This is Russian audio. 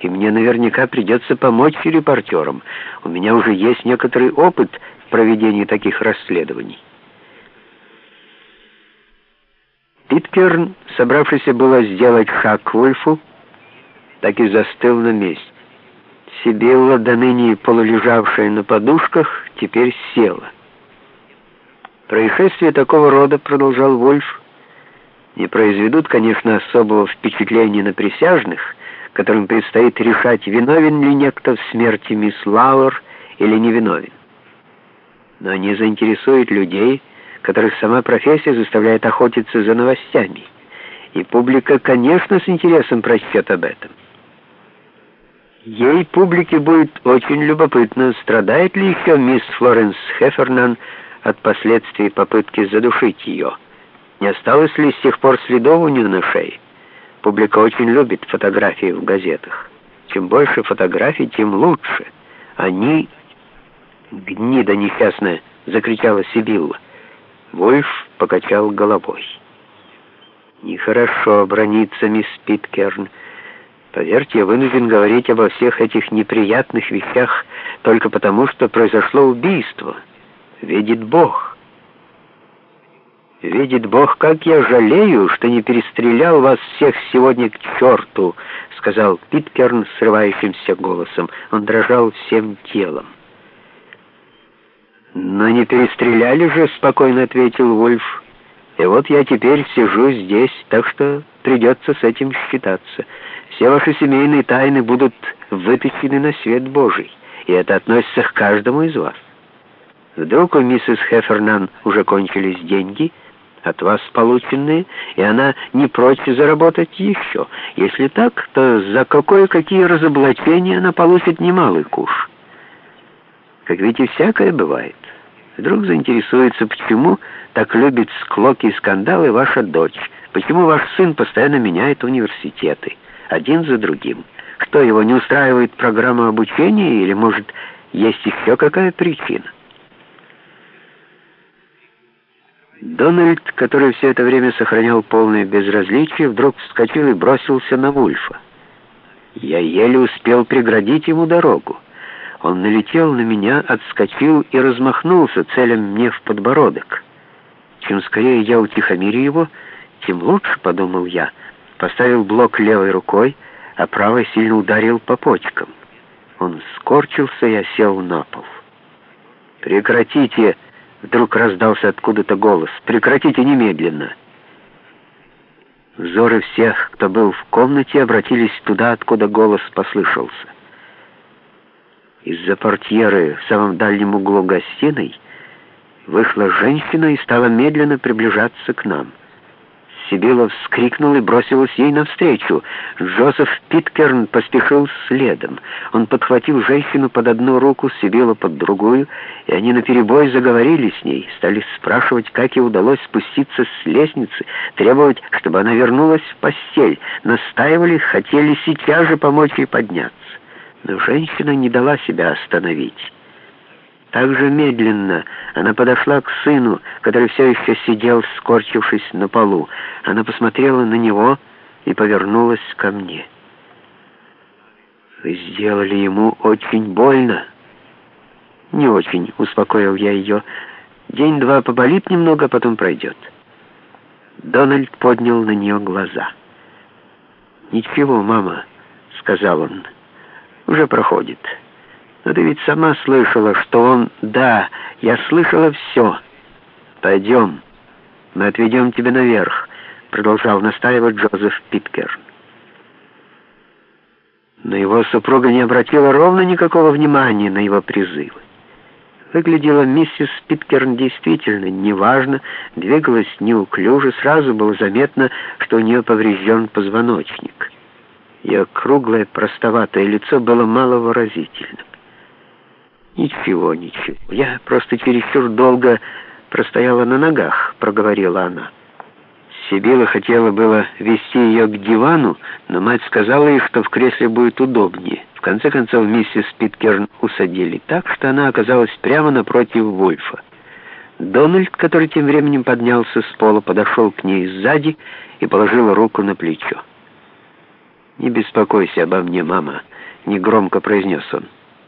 и мне наверняка придется помочь репортерам. У меня уже есть некоторый опыт в проведении таких расследований. Питкерн, собравшийся было сделать шаг к так и застыл на месте. Сибилла, до ныне полулежавшая на подушках, теперь села. Происшествия такого рода, продолжал Вольф, не произведут, конечно, особого впечатления на присяжных, которым предстоит решать, виновен ли некто в смерти мисс Лауэр или невиновен. Но они заинтересуют людей, которых сама профессия заставляет охотиться за новостями. И публика, конечно, с интересом прочтет об этом. Ей, публике, будет очень любопытно, страдает ли еще мисс Флоренс Хеффернан от последствий попытки задушить ее. Не осталось ли с тех пор следов у нее на шее? Публика очень любит фотографии в газетах. Чем больше фотографий, тем лучше. Они... «Гнида несчастная!» — закричала Сибилла. Вольф покачал головой. «Нехорошо брониться, мисс Питкерн. Поверьте, я вынужден говорить обо всех этих неприятных вещах только потому, что произошло убийство. Видит Бог». «Видит Бог, как я жалею, что не перестрелял вас всех сегодня к черту», — сказал Питкерн срывающимся голосом. Он дрожал всем телом. «Но не перестреляли же», — спокойно ответил Вольф. «И вот я теперь сижу здесь, так что придется с этим считаться. Все ваши семейные тайны будут вытащены на свет Божий, и это относится к каждому из вас. Вдруг у миссис Хефернан уже кончились деньги — от вас полученные, и она не прочь заработать еще. Если так, то за какое-какие разоблачения она получит немалый куш. Как видите, всякое бывает. Вдруг заинтересуется, почему так любит склоки и скандалы ваша дочь, почему ваш сын постоянно меняет университеты, один за другим. Что, его не устраивает программа обучения, или, может, есть еще какая причина? Дональд, который все это время сохранял полное безразличие, вдруг вскочил и бросился на Вульфа. Я еле успел преградить ему дорогу. Он налетел на меня, отскочил и размахнулся, целем мне в подбородок. Чем скорее я утихомирю его, тем лучше, подумал я. Поставил блок левой рукой, а правой сильно ударил по почкам. Он скорчился и осел на пол. «Прекратите!» Вдруг раздался откуда-то голос. «Прекратите немедленно!» Взоры всех, кто был в комнате, обратились туда, откуда голос послышался. Из-за портьеры в самом дальнем углу гостиной вышла женщина и стала медленно приближаться к нам. Сибила вскрикнул и бросилась ей навстречу. Джозеф Питкерн поспешил следом. Он подхватил женщину под одну руку, Сибила под другую, и они наперебой заговорили с ней, стали спрашивать, как ей удалось спуститься с лестницы, требовать, чтобы она вернулась в постель, настаивали, хотели сейчас же помочь ей подняться. Но женщина не дала себя остановить. Так же медленно она подошла к сыну, который все еще сидел, скорчившись на полу. Она посмотрела на него и повернулась ко мне. «Вы сделали ему очень больно?» «Не очень», — успокоил я ее. «День-два поболит немного, а потом пройдет». Дональд поднял на нее глаза. «Ничего, мама», — сказал он, — «уже проходит». Но ты ведь сама слышала, что он... Да, я слышала все. Пойдем, мы отведем тебя наверх, продолжал настаивать Джозеф Питкер. Но его супруга не обратила ровно никакого внимания на его призывы. Выглядела миссис Питкерн действительно неважно, двигалась неуклюже, сразу было заметно, что у нее поврежден позвоночник. Ее круглое простоватое лицо было маловыразительным. «Ничего, ничего. Я просто чересчур долго простояла на ногах», — проговорила она. Сибила хотела было вести ее к дивану, но мать сказала ей, что в кресле будет удобнее. В конце концов, миссис Питкерн усадили так, что она оказалась прямо напротив Вольфа. Дональд, который тем временем поднялся с пола, подошел к ней сзади и положил руку на плечо. «Не беспокойся обо мне, мама», — негромко произнес он.